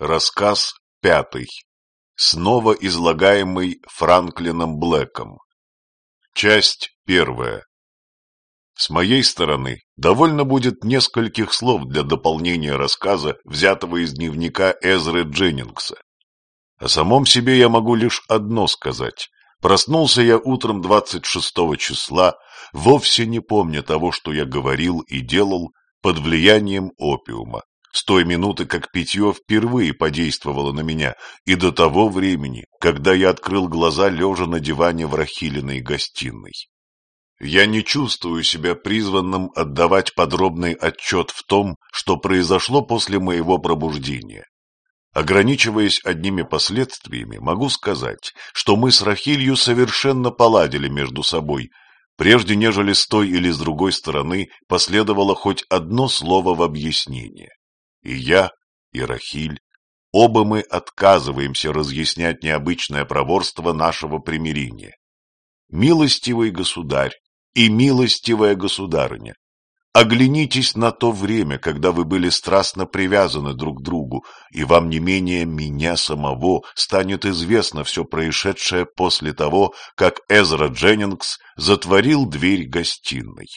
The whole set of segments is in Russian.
Рассказ пятый. Снова излагаемый Франклином Блэком. Часть первая. С моей стороны довольно будет нескольких слов для дополнения рассказа, взятого из дневника Эзры Дженнингса. О самом себе я могу лишь одно сказать. Проснулся я утром 26 числа, вовсе не помня того, что я говорил и делал под влиянием опиума с той минуты, как питье впервые подействовало на меня, и до того времени, когда я открыл глаза, лежа на диване в Рахилиной гостиной. Я не чувствую себя призванным отдавать подробный отчет в том, что произошло после моего пробуждения. Ограничиваясь одними последствиями, могу сказать, что мы с Рахилью совершенно поладили между собой, прежде нежели с той или с другой стороны последовало хоть одно слово в объяснение. И я, и Рахиль, оба мы отказываемся разъяснять необычное проворство нашего примирения. Милостивый государь и милостивая государыня, оглянитесь на то время, когда вы были страстно привязаны друг к другу, и вам не менее меня самого станет известно все происшедшее после того, как Эзра Дженнингс затворил дверь гостиной.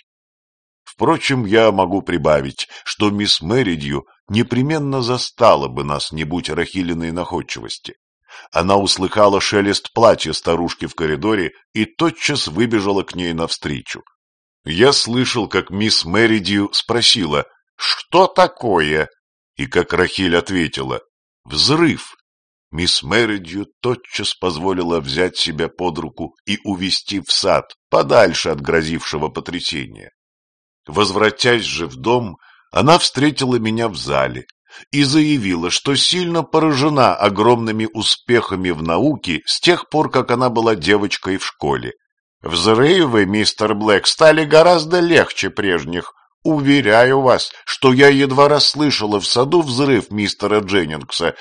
Впрочем, я могу прибавить, что мисс Мэридью непременно застала бы нас, не будь Рахилиной находчивости. Она услыхала шелест платья старушки в коридоре и тотчас выбежала к ней навстречу. Я слышал, как мисс Мэридью спросила «Что такое?» и как Рахиль ответила «Взрыв». Мисс Мэридью тотчас позволила взять себя под руку и увести в сад, подальше от грозившего потрясения. Возвратясь же в дом, она встретила меня в зале и заявила, что сильно поражена огромными успехами в науке с тех пор, как она была девочкой в школе. Взрывы, мистер Блэк, стали гораздо легче прежних. Уверяю вас, что я едва расслышала в саду взрыв мистера Дженнингса.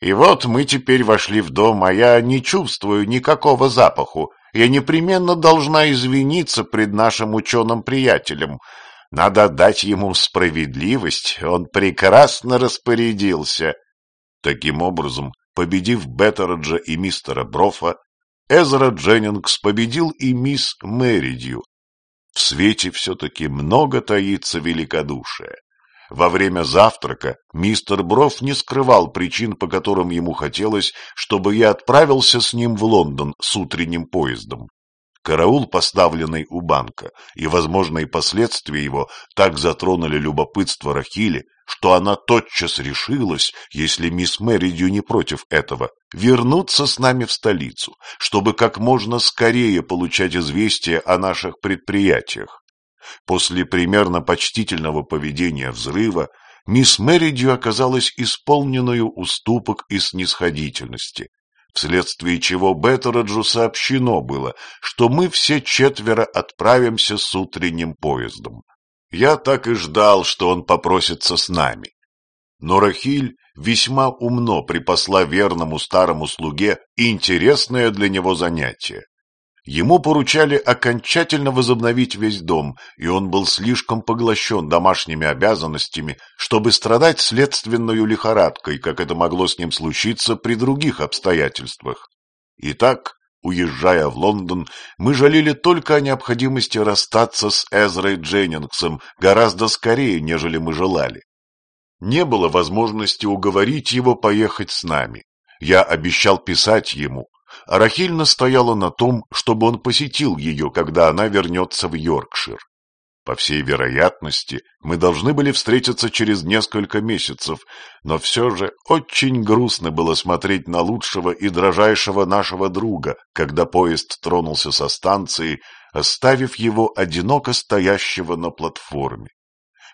И вот мы теперь вошли в дом, а я не чувствую никакого запаху. Я непременно должна извиниться пред нашим ученым-приятелем. Надо отдать ему справедливость, он прекрасно распорядился. Таким образом, победив Беттераджа и мистера Брофа, Эзра Дженнингс победил и мисс Мэридью. В свете все-таки много таится великодушия. Во время завтрака мистер Броф не скрывал причин, по которым ему хотелось, чтобы я отправился с ним в Лондон с утренним поездом. Караул, поставленный у банка, и возможные последствия его так затронули любопытство Рахили, что она тотчас решилась, если мисс Мэридью не против этого, вернуться с нами в столицу, чтобы как можно скорее получать известия о наших предприятиях. После примерно почтительного поведения взрыва мисс Мэридью оказалась исполненную уступок и снисходительности, вследствие чего Беттераджу сообщено было, что мы все четверо отправимся с утренним поездом. Я так и ждал, что он попросится с нами. Но Рахиль весьма умно припасла верному старому слуге интересное для него занятие. Ему поручали окончательно возобновить весь дом, и он был слишком поглощен домашними обязанностями, чтобы страдать следственной лихорадкой, как это могло с ним случиться при других обстоятельствах. Итак, уезжая в Лондон, мы жалели только о необходимости расстаться с Эзрой Дженнингсом гораздо скорее, нежели мы желали. Не было возможности уговорить его поехать с нами. Я обещал писать ему, а Рахиль настояла на том, чтобы он посетил ее, когда она вернется в Йоркшир. По всей вероятности, мы должны были встретиться через несколько месяцев, но все же очень грустно было смотреть на лучшего и дрожайшего нашего друга, когда поезд тронулся со станции, оставив его одиноко стоящего на платформе.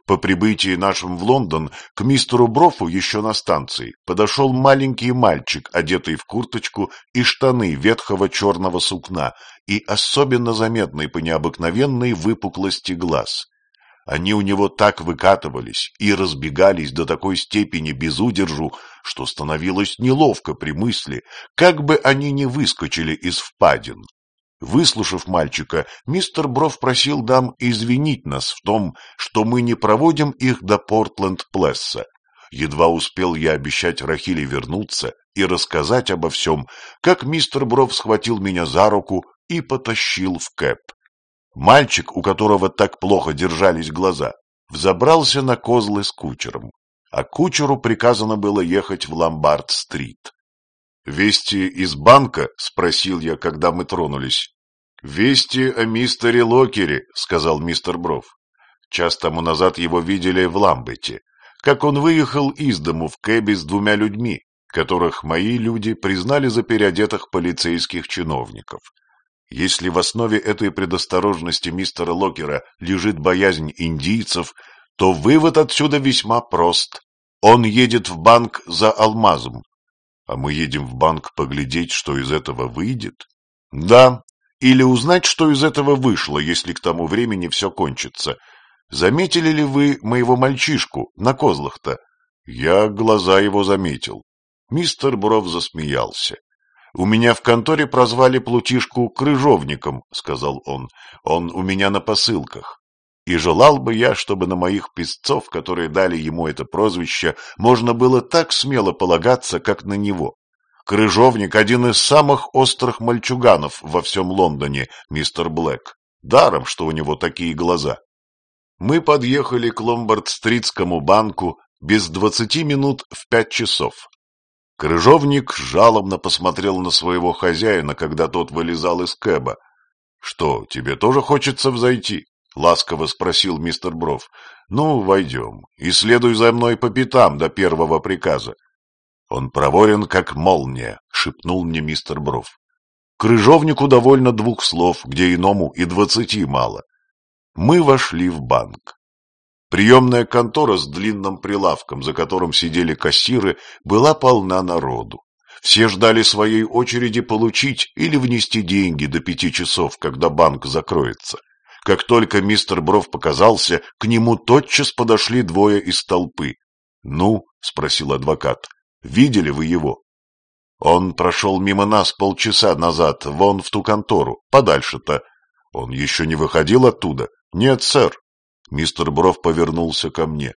По прибытии нашим в Лондон к мистеру Брофу еще на станции подошел маленький мальчик, одетый в курточку и штаны ветхого черного сукна и особенно заметный по необыкновенной выпуклости глаз. Они у него так выкатывались и разбегались до такой степени без удержу, что становилось неловко при мысли, как бы они не выскочили из впадин. Выслушав мальчика, мистер Бров просил дам извинить нас в том, что мы не проводим их до Портленд-Плесса. едва успел я обещать Рахиле вернуться и рассказать обо всем, как мистер Бров схватил меня за руку и потащил в кэп. Мальчик, у которого так плохо держались глаза, взобрался на козлы с кучером, а кучеру приказано было ехать в Ломбард-стрит. «Вести из банка?» — спросил я, когда мы тронулись. «Вести о мистере Локере», — сказал мистер Бров. Час тому назад его видели в Ламбете, как он выехал из дому в кэбе с двумя людьми, которых мои люди признали за переодетых полицейских чиновников. Если в основе этой предосторожности мистера Локера лежит боязнь индийцев, то вывод отсюда весьма прост. Он едет в банк за алмазом. А мы едем в банк поглядеть, что из этого выйдет? Да, или узнать, что из этого вышло, если к тому времени все кончится. Заметили ли вы моего мальчишку на козлах-то? Я глаза его заметил. Мистер Буров засмеялся. «У меня в конторе прозвали Плутишку крыжовником», — сказал он. «Он у меня на посылках. И желал бы я, чтобы на моих песцов, которые дали ему это прозвище, можно было так смело полагаться, как на него. Крыжовник — один из самых острых мальчуганов во всем Лондоне, мистер Блэк. Даром, что у него такие глаза». Мы подъехали к Ломбард-стритскому банку без двадцати минут в пять часов. Крыжовник жалобно посмотрел на своего хозяина, когда тот вылезал из кэба. — Что, тебе тоже хочется взойти? — ласково спросил мистер Бров. — Ну, войдем, и следуй за мной по пятам до первого приказа. — Он проворен, как молния, — шепнул мне мистер Бров. Крыжовнику довольно двух слов, где иному и двадцати мало. Мы вошли в банк. Приемная контора с длинным прилавком, за которым сидели кассиры, была полна народу. Все ждали своей очереди получить или внести деньги до пяти часов, когда банк закроется. Как только мистер Бров показался, к нему тотчас подошли двое из толпы. «Ну?» — спросил адвокат. «Видели вы его?» «Он прошел мимо нас полчаса назад, вон в ту контору, подальше-то. Он еще не выходил оттуда?» «Нет, сэр». Мистер Бров повернулся ко мне.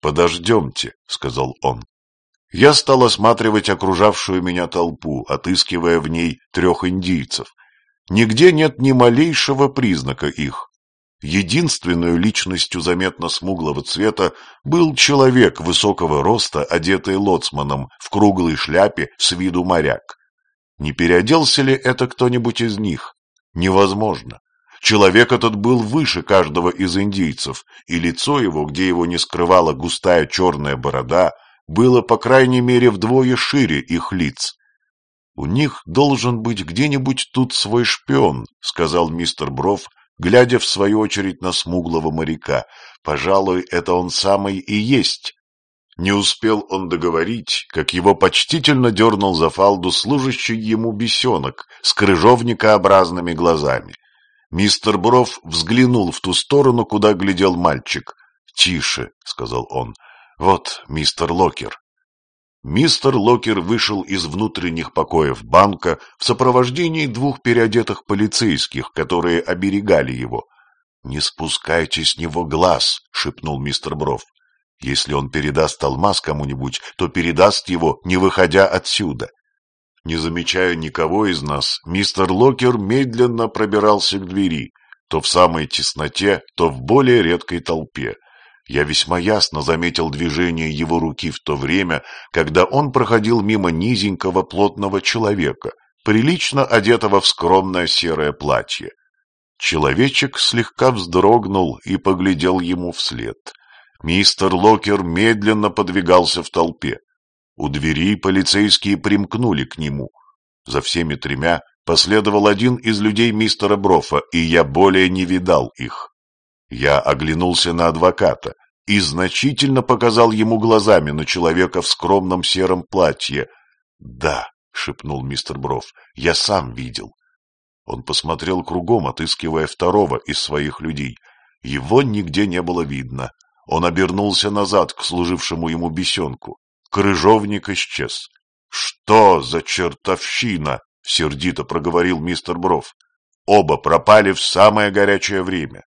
«Подождемте», — сказал он. Я стал осматривать окружавшую меня толпу, отыскивая в ней трех индийцев. Нигде нет ни малейшего признака их. Единственной личностью заметно смуглого цвета был человек высокого роста, одетый лоцманом, в круглой шляпе с виду моряк. Не переоделся ли это кто-нибудь из них? Невозможно. Человек этот был выше каждого из индийцев, и лицо его, где его не скрывала густая черная борода, было по крайней мере вдвое шире их лиц. «У них должен быть где-нибудь тут свой шпион», — сказал мистер Бров, глядя в свою очередь на смуглого моряка. «Пожалуй, это он самый и есть». Не успел он договорить, как его почтительно дернул за фалду служащий ему бесенок с крыжовникообразными глазами. Мистер Бров взглянул в ту сторону, куда глядел мальчик. «Тише», — сказал он. «Вот мистер Локер». Мистер Локер вышел из внутренних покоев банка в сопровождении двух переодетых полицейских, которые оберегали его. «Не спускайте с него глаз», — шепнул мистер Бров. «Если он передаст алмаз кому-нибудь, то передаст его, не выходя отсюда. Не замечая никого из нас, мистер Локер медленно пробирался к двери, то в самой тесноте, то в более редкой толпе. Я весьма ясно заметил движение его руки в то время, когда он проходил мимо низенького плотного человека, прилично одетого в скромное серое платье. Человечек слегка вздрогнул и поглядел ему вслед. Мистер Локер медленно подвигался в толпе. У двери полицейские примкнули к нему. За всеми тремя последовал один из людей мистера Брофа, и я более не видал их. Я оглянулся на адвоката и значительно показал ему глазами на человека в скромном сером платье. «Да», — шепнул мистер Броф, — «я сам видел». Он посмотрел кругом, отыскивая второго из своих людей. Его нигде не было видно. Он обернулся назад к служившему ему бесенку. Крыжовник исчез. — Что за чертовщина? — сердито проговорил мистер Бров. Оба пропали в самое горячее время.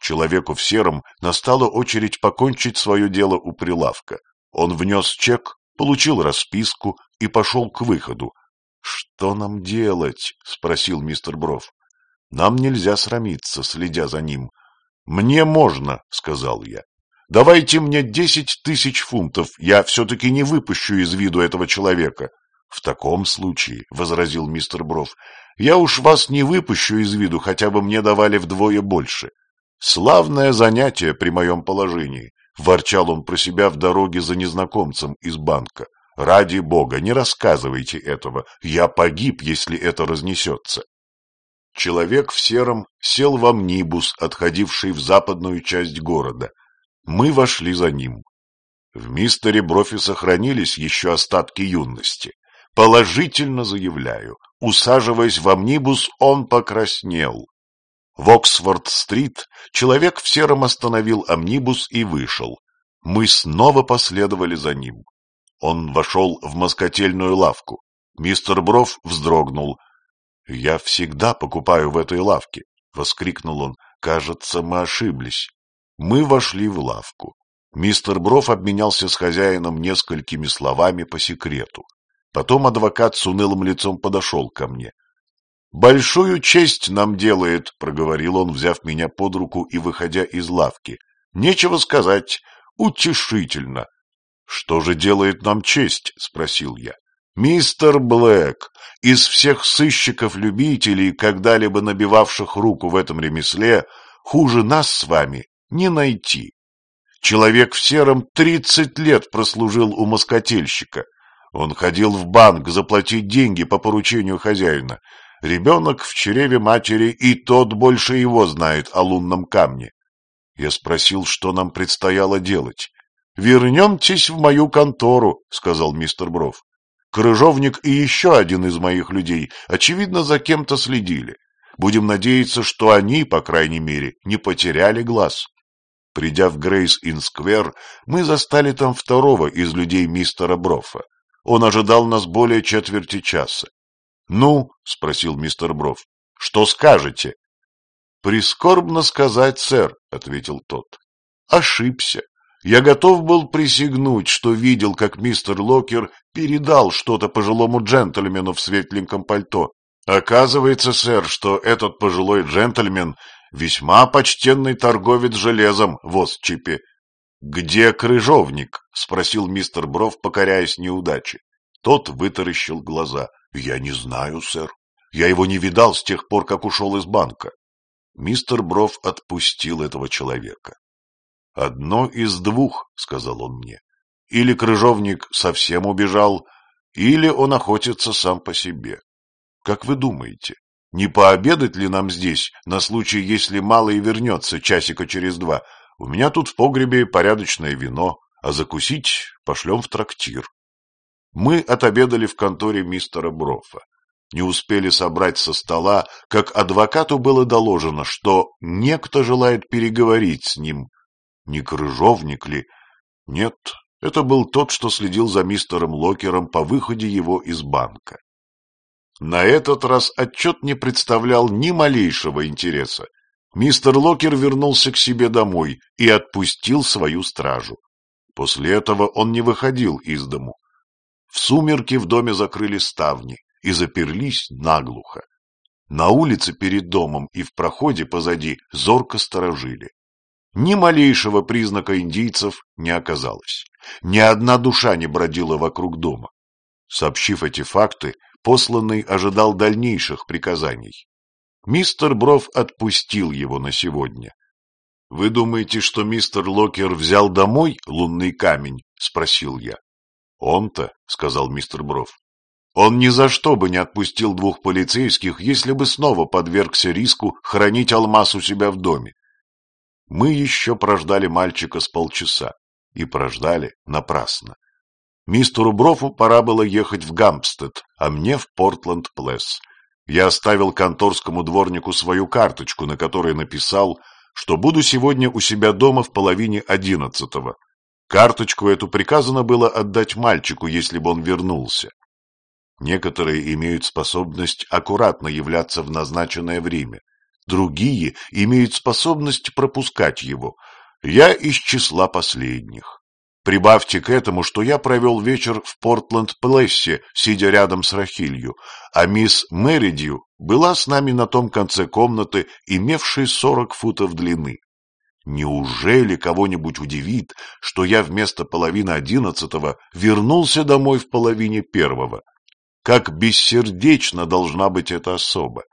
Человеку в сером настала очередь покончить свое дело у прилавка. Он внес чек, получил расписку и пошел к выходу. — Что нам делать? — спросил мистер Бров. — Нам нельзя срамиться, следя за ним. — Мне можно, — сказал я. — Давайте мне десять тысяч фунтов, я все-таки не выпущу из виду этого человека. — В таком случае, — возразил мистер Бров, — я уж вас не выпущу из виду, хотя бы мне давали вдвое больше. Славное занятие при моем положении. Ворчал он про себя в дороге за незнакомцем из банка. Ради бога, не рассказывайте этого. Я погиб, если это разнесется. Человек в сером сел в амнибус, отходивший в западную часть города. Мы вошли за ним. В мистере Брофи сохранились еще остатки юности. Положительно заявляю, усаживаясь в амнибус, он покраснел. В Оксфорд-стрит человек в сером остановил амнибус и вышел. Мы снова последовали за ним. Он вошел в москотельную лавку. Мистер Бров вздрогнул. — Я всегда покупаю в этой лавке, — воскликнул он. — Кажется, мы ошиблись. Мы вошли в лавку. Мистер Бров обменялся с хозяином несколькими словами по секрету. Потом адвокат с унылым лицом подошел ко мне. «Большую честь нам делает», — проговорил он, взяв меня под руку и выходя из лавки. «Нечего сказать, утешительно». «Что же делает нам честь?» — спросил я. «Мистер Блэк, из всех сыщиков-любителей, когда-либо набивавших руку в этом ремесле, хуже нас с вами не найти. Человек в сером тридцать лет прослужил у москотельщика. Он ходил в банк заплатить деньги по поручению хозяина, Ребенок в чреве матери, и тот больше его знает о лунном камне. Я спросил, что нам предстояло делать. — Вернемтесь в мою контору, — сказал мистер Брофф. Крыжовник и еще один из моих людей, очевидно, за кем-то следили. Будем надеяться, что они, по крайней мере, не потеряли глаз. Придя в Грейз-Инн-Сквер, мы застали там второго из людей мистера Брофа. Он ожидал нас более четверти часа. — Ну, — спросил мистер Бров, — что скажете? — Прискорбно сказать, сэр, — ответил тот. — Ошибся. Я готов был присягнуть, что видел, как мистер Локер передал что-то пожилому джентльмену в светленьком пальто. Оказывается, сэр, что этот пожилой джентльмен весьма почтенный торговец железом в Остчипе. — Где крыжовник? — спросил мистер Бров, покоряясь неудаче. Тот вытаращил глаза. Я не знаю, сэр. Я его не видал с тех пор, как ушел из банка. Мистер Бров отпустил этого человека. «Одно из двух», — сказал он мне. «Или крыжовник совсем убежал, или он охотится сам по себе. Как вы думаете, не пообедать ли нам здесь, на случай, если малый вернется часика через два? У меня тут в погребе порядочное вино, а закусить пошлем в трактир». Мы отобедали в конторе мистера Брофа. Не успели собрать со стола, как адвокату было доложено, что некто желает переговорить с ним. Не крыжовник ли? Нет, это был тот, что следил за мистером Локером по выходе его из банка. На этот раз отчет не представлял ни малейшего интереса. Мистер Локер вернулся к себе домой и отпустил свою стражу. После этого он не выходил из дому. В сумерки в доме закрыли ставни и заперлись наглухо. На улице перед домом и в проходе позади зорко сторожили. Ни малейшего признака индийцев не оказалось. Ни одна душа не бродила вокруг дома. Сообщив эти факты, посланный ожидал дальнейших приказаний. Мистер Бров отпустил его на сегодня. — Вы думаете, что мистер Локер взял домой лунный камень? — спросил я. «Он-то», — сказал мистер Бров, — «он ни за что бы не отпустил двух полицейских, если бы снова подвергся риску хранить алмаз у себя в доме». Мы еще прождали мальчика с полчаса, и прождали напрасно. Мистеру Брофу пора было ехать в Гампстед, а мне в Портленд-Плесс. Я оставил конторскому дворнику свою карточку, на которой написал, что буду сегодня у себя дома в половине одиннадцатого, Карточку эту приказано было отдать мальчику, если бы он вернулся. Некоторые имеют способность аккуратно являться в назначенное время, другие имеют способность пропускать его. Я из числа последних. Прибавьте к этому, что я провел вечер в Портленд-Плессе, сидя рядом с Рахилью, а мисс Мэридью была с нами на том конце комнаты, имевшей сорок футов длины. Неужели кого-нибудь удивит, что я вместо половины одиннадцатого вернулся домой в половине первого? Как бессердечно должна быть эта особа!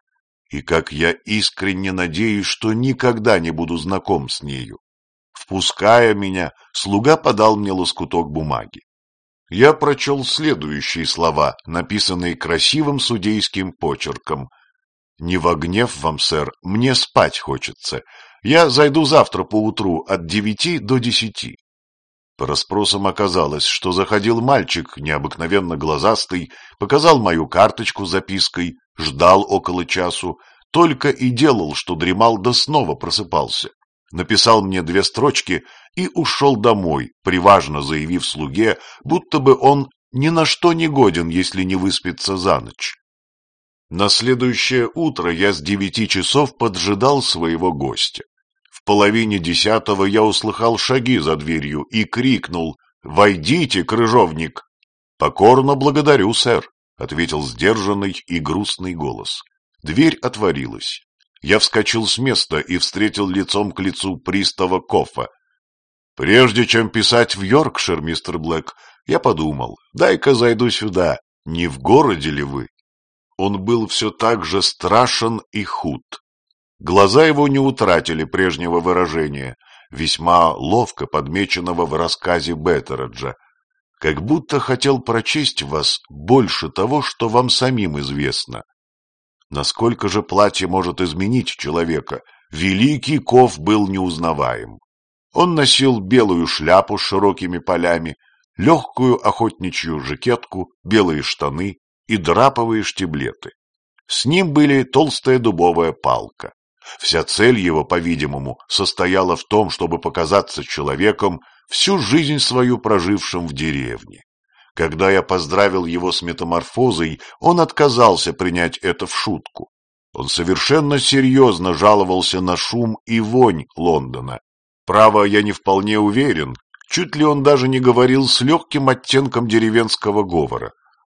И как я искренне надеюсь, что никогда не буду знаком с нею. Впуская меня, слуга подал мне лоскуток бумаги. Я прочел следующие слова, написанные красивым судейским почерком. «Не во гнев вам, сэр, мне спать хочется. Я зайду завтра поутру от девяти до десяти». По расспросам оказалось, что заходил мальчик, необыкновенно глазастый, показал мою карточку запиской, ждал около часу, только и делал, что дремал, да снова просыпался написал мне две строчки и ушел домой, приважно заявив слуге, будто бы он ни на что не годен, если не выспится за ночь. На следующее утро я с девяти часов поджидал своего гостя. Половине десятого я услыхал шаги за дверью и крикнул «Войдите, крыжовник!» «Покорно благодарю, сэр», — ответил сдержанный и грустный голос. Дверь отворилась. Я вскочил с места и встретил лицом к лицу пристава Кофа. Прежде чем писать в Йоркшир, мистер Блэк, я подумал, дай-ка зайду сюда, не в городе ли вы? Он был все так же страшен и худ. Глаза его не утратили прежнего выражения, весьма ловко подмеченного в рассказе Беттераджа, как будто хотел прочесть вас больше того, что вам самим известно. Насколько же платье может изменить человека? Великий Ков был неузнаваем. Он носил белую шляпу с широкими полями, легкую охотничью жакетку, белые штаны и драповые штиблеты. С ним были толстая дубовая палка. Вся цель его, по-видимому, состояла в том, чтобы показаться человеком, всю жизнь свою прожившим в деревне. Когда я поздравил его с метаморфозой, он отказался принять это в шутку. Он совершенно серьезно жаловался на шум и вонь Лондона. Право, я не вполне уверен, чуть ли он даже не говорил с легким оттенком деревенского говора.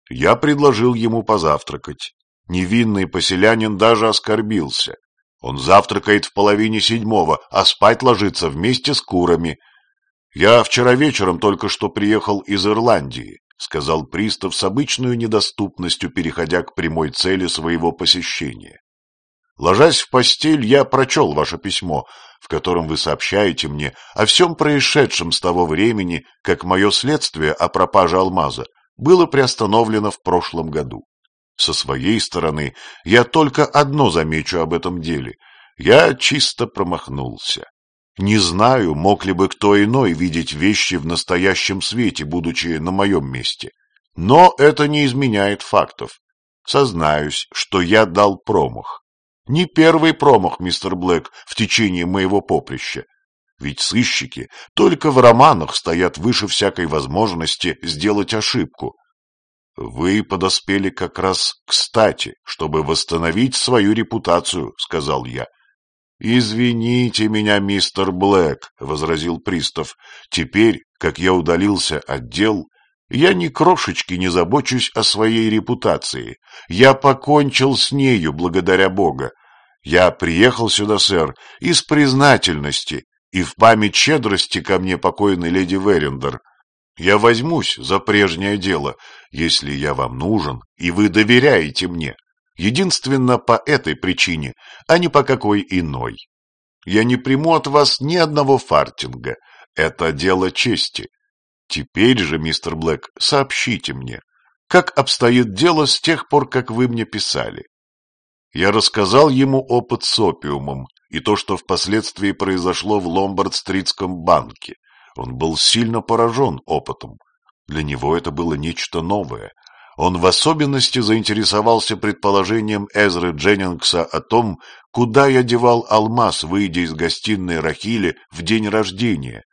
Я предложил ему позавтракать. Невинный поселянин даже оскорбился. Он завтракает в половине седьмого, а спать ложится вместе с курами. Я вчера вечером только что приехал из Ирландии. — сказал пристав с обычной недоступностью, переходя к прямой цели своего посещения. Ложась в постель, я прочел ваше письмо, в котором вы сообщаете мне о всем происшедшем с того времени, как мое следствие о пропаже алмаза было приостановлено в прошлом году. Со своей стороны, я только одно замечу об этом деле. Я чисто промахнулся. Не знаю, мог ли бы кто иной видеть вещи в настоящем свете, будучи на моем месте. Но это не изменяет фактов. Сознаюсь, что я дал промах. Не первый промах, мистер Блэк, в течение моего поприща. Ведь сыщики только в романах стоят выше всякой возможности сделать ошибку. Вы подоспели как раз кстати, чтобы восстановить свою репутацию, сказал я. «Извините меня, мистер Блэк», — возразил пристав. «Теперь, как я удалился от дел, я ни крошечки не забочусь о своей репутации. Я покончил с нею, благодаря Бога. Я приехал сюда, сэр, из признательности и в память щедрости ко мне покойной леди Верендер. Я возьмусь за прежнее дело, если я вам нужен, и вы доверяете мне. Единственно по этой причине, а не по какой иной. Я не приму от вас ни одного фартинга. Это дело чести. Теперь же, мистер Блэк, сообщите мне, как обстоит дело с тех пор, как вы мне писали. Я рассказал ему опыт с опиумом и то, что впоследствии произошло в Ломбард-стритском банке. Он был сильно поражен опытом. Для него это было нечто новое, он в особенности заинтересовался предположением Эзры Дженнингса о том, куда я девал алмаз, выйдя из гостиной Рахили в день рождения.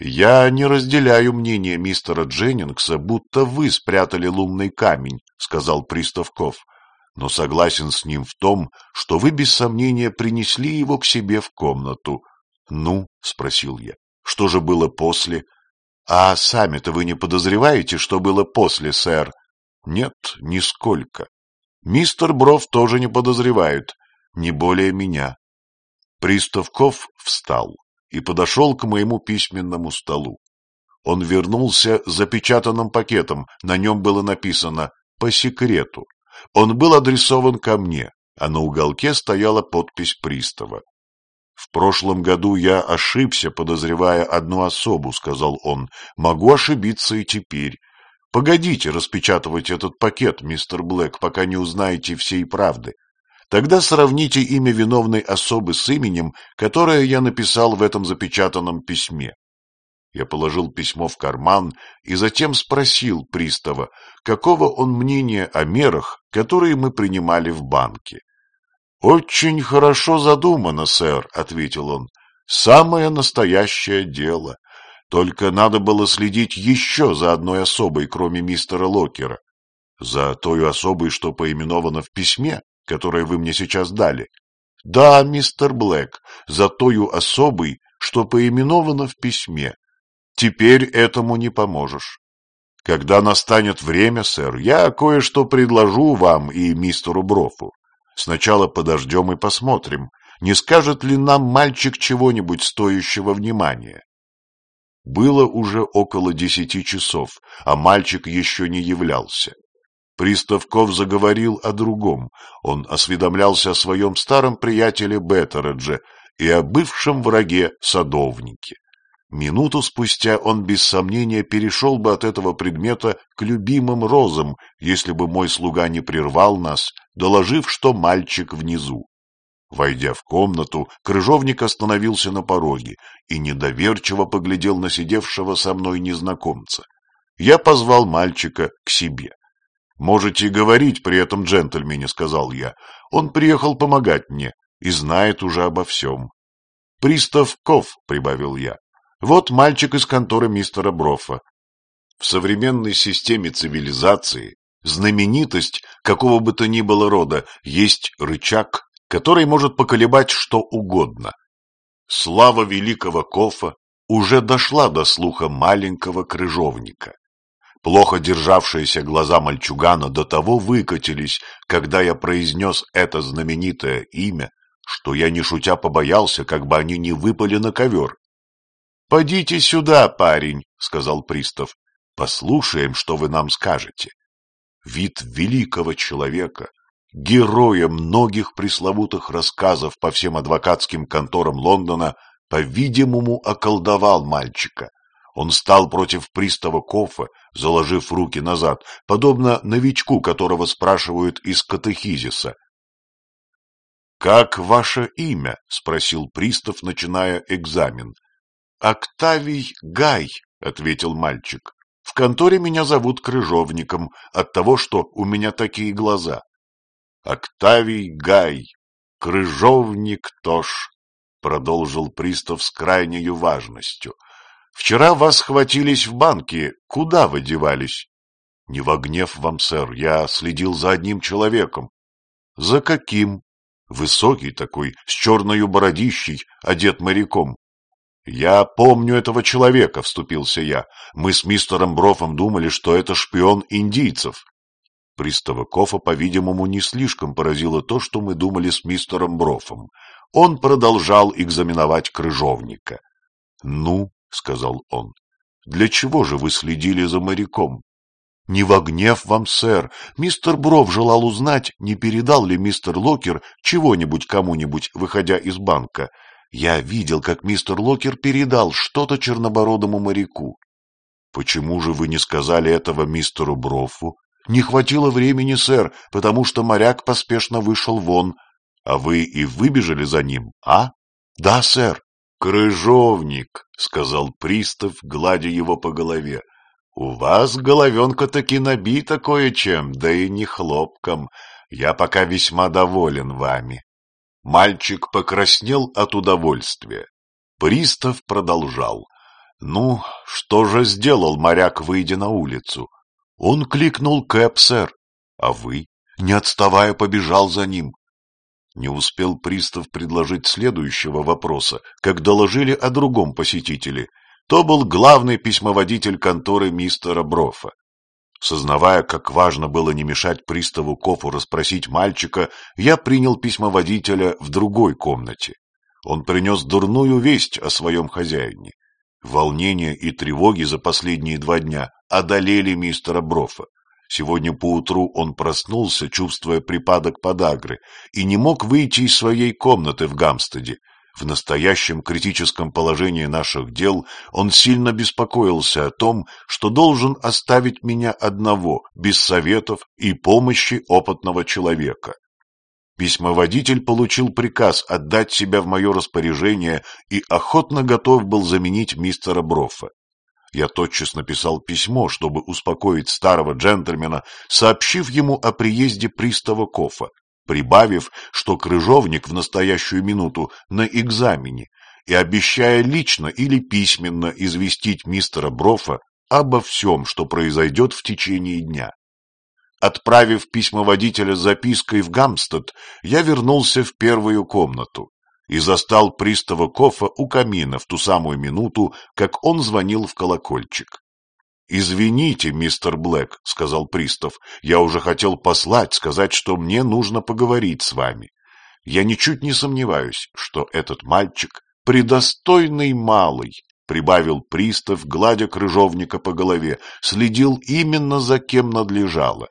«Я не разделяю мнение мистера Дженнингса, будто вы спрятали лунный камень», — сказал Приставков, «но согласен с ним в том, что вы без сомнения принесли его к себе в комнату». «Ну?» — спросил я. «Что же было после?» А сами-то вы не подозреваете, что было после, сэр? Нет, нисколько. Мистер Бров тоже не подозревает, не более меня. Приставков встал и подошел к моему письменному столу. Он вернулся с запечатанным пакетом, на нем было написано «По секрету». Он был адресован ко мне, а на уголке стояла подпись пристава. «В прошлом году я ошибся, подозревая одну особу», — сказал он. «Могу ошибиться и теперь. Погодите распечатывать этот пакет, мистер Блэк, пока не узнаете всей правды. Тогда сравните имя виновной особы с именем, которое я написал в этом запечатанном письме. Я положил письмо в карман и затем спросил пристава, какого он мнения о мерах, которые мы принимали в банке. «Очень хорошо задумано, сэр», — ответил он. «Самое настоящее дело. Только надо было следить еще за одной особой, кроме мистера Локера. За той особой, что поименовано в письме, которое вы мне сейчас дали. Да, мистер Блэк, за тою особой, что поименовано в письме. Теперь этому не поможешь. Когда настанет время, сэр, я кое-что предложу вам и мистеру Брофу. Сначала подождем и посмотрим, не скажет ли нам мальчик чего-нибудь стоящего внимания. Было уже около десяти часов, а мальчик еще не являлся. Приставков заговорил о другом. Он осведомлялся о своем старом приятеле Беттередже и о бывшем враге садовнике. Минуту спустя он без сомнения перешел бы от этого предмета к любимым розам, если бы мой слуга не прервал нас, доложив, что мальчик внизу. Войдя в комнату, крыжовник остановился на пороге и недоверчиво поглядел на сидевшего со мной незнакомца. Я позвал мальчика к себе. «Можете говорить при этом джентльмене», — сказал я. «Он приехал помогать мне и знает уже обо всем». «Пристав Ков», — прибавил я. Вот мальчик из конторы мистера Брофа. В современной системе цивилизации знаменитость какого бы то ни было рода есть рычаг, который может поколебать что угодно. Слава великого Кофа уже дошла до слуха маленького крыжовника. Плохо державшиеся глаза мальчугана до того выкатились, когда я произнес это знаменитое имя, что я не шутя побоялся, как бы они не выпали на ковер. — Подите сюда, парень, — сказал пристав. — Послушаем, что вы нам скажете. Вид великого человека, героя многих пресловутых рассказов по всем адвокатским конторам Лондона, по-видимому, околдовал мальчика. Он стал против пристава Кофа, заложив руки назад, подобно новичку, которого спрашивают из катехизиса. — Как ваше имя? — спросил пристав, начиная экзамен. «Октавий Гай», — ответил мальчик. «В конторе меня зовут Крыжовником от того, что у меня такие глаза». «Октавий Гай, Крыжовник тоже», — продолжил пристав с крайней важностью. «Вчера вас схватились в банке. Куда вы девались?» «Не во гнев вам, сэр, я следил за одним человеком». «За каким?» «Высокий такой, с черною бородищей, одет моряком. «Я помню этого человека», — вступился я. «Мы с мистером Брофом думали, что это шпион индийцев». Пристава Кофа, по-видимому, не слишком поразило то, что мы думали с мистером Брофом. Он продолжал экзаменовать крыжовника. «Ну», — сказал он, — «для чего же вы следили за моряком?» «Не во гнев вам, сэр. Мистер Бров желал узнать, не передал ли мистер Локер чего-нибудь кому-нибудь, выходя из банка. Я видел, как мистер Локер передал что-то чернобородому моряку. Почему же вы не сказали этого мистеру Броффу? Не хватило времени, сэр, потому что моряк поспешно вышел вон. А вы и выбежали за ним, а? Да, сэр. Крыжовник, сказал пристав, гладя его по голове. У вас головенка таки набита кое-чем, да и не хлопком. Я пока весьма доволен вами. Мальчик покраснел от удовольствия. Пристав продолжал. «Ну, что же сделал моряк, выйдя на улицу?» Он кликнул «Кэп, сэр». «А вы?» Не отставая, побежал за ним. Не успел пристав предложить следующего вопроса, как доложили о другом посетителе. то был главный письмоводитель конторы мистера Брофа. Сознавая, как важно было не мешать приставу Кофу расспросить мальчика, я принял письмоводителя в другой комнате. Он принес дурную весть о своем хозяине. Волнение и тревоги за последние два дня одолели мистера Брофа. Сегодня поутру он проснулся, чувствуя припадок подагры, и не мог выйти из своей комнаты в Гамстеде, в настоящем критическом положении наших дел он сильно беспокоился о том, что должен оставить меня одного, без советов и помощи опытного человека. Письмоводитель получил приказ отдать себя в мое распоряжение и охотно готов был заменить мистера Броффа. Я тотчас написал письмо, чтобы успокоить старого джентльмена, сообщив ему о приезде пристава Кофа прибавив, что крыжовник в настоящую минуту на экзамене и обещая лично или письменно известить мистера Брофа обо всем, что произойдет в течение дня. Отправив письмо водителя с запиской в Гамстед, я вернулся в первую комнату и застал пристава Кофа у камина в ту самую минуту, как он звонил в колокольчик. «Извините, мистер Блэк», — сказал пристав, — «я уже хотел послать, сказать, что мне нужно поговорить с вами. Я ничуть не сомневаюсь, что этот мальчик — предостойный малый», — прибавил пристав, гладя крыжовника по голове, следил именно за кем надлежало.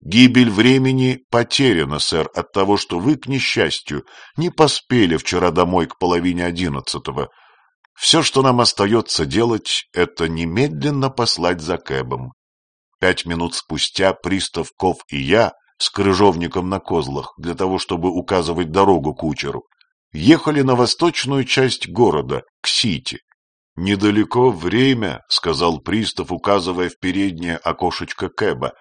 Гибель времени потеряна, сэр, от того, что вы, к несчастью, не поспели вчера домой к половине одиннадцатого, все, что нам остается делать, это немедленно послать за Кэбом. Пять минут спустя пристав Ков и я с крыжовником на козлах для того, чтобы указывать дорогу кучеру, ехали на восточную часть города, к Сити. «Недалеко время», — сказал пристав, указывая в переднее окошечко Кэба,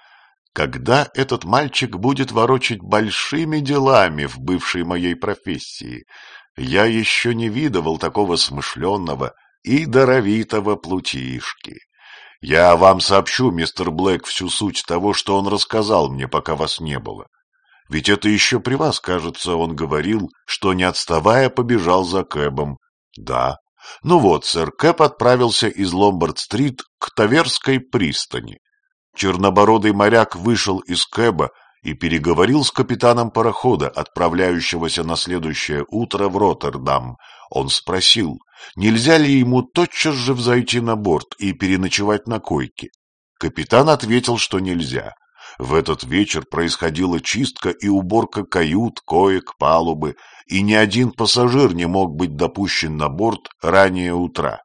«когда этот мальчик будет ворочать большими делами в бывшей моей профессии. Я еще не видывал такого смышленного и даровитого плутишки. Я вам сообщу, мистер Блэк, всю суть того, что он рассказал мне, пока вас не было. Ведь это еще при вас, кажется, он говорил, что, не отставая, побежал за Кэбом. Да. Ну вот, сэр, Кэб отправился из Ломбард-стрит к Таверской пристани. Чернобородый моряк вышел из Кэба и переговорил с капитаном парохода, отправляющегося на следующее утро в Роттердам. Он спросил, нельзя ли ему тотчас же взойти на борт и переночевать на койке. Капитан ответил, что нельзя. В этот вечер происходила чистка и уборка кают, коек, палубы, и ни один пассажир не мог быть допущен на борт ранее утра.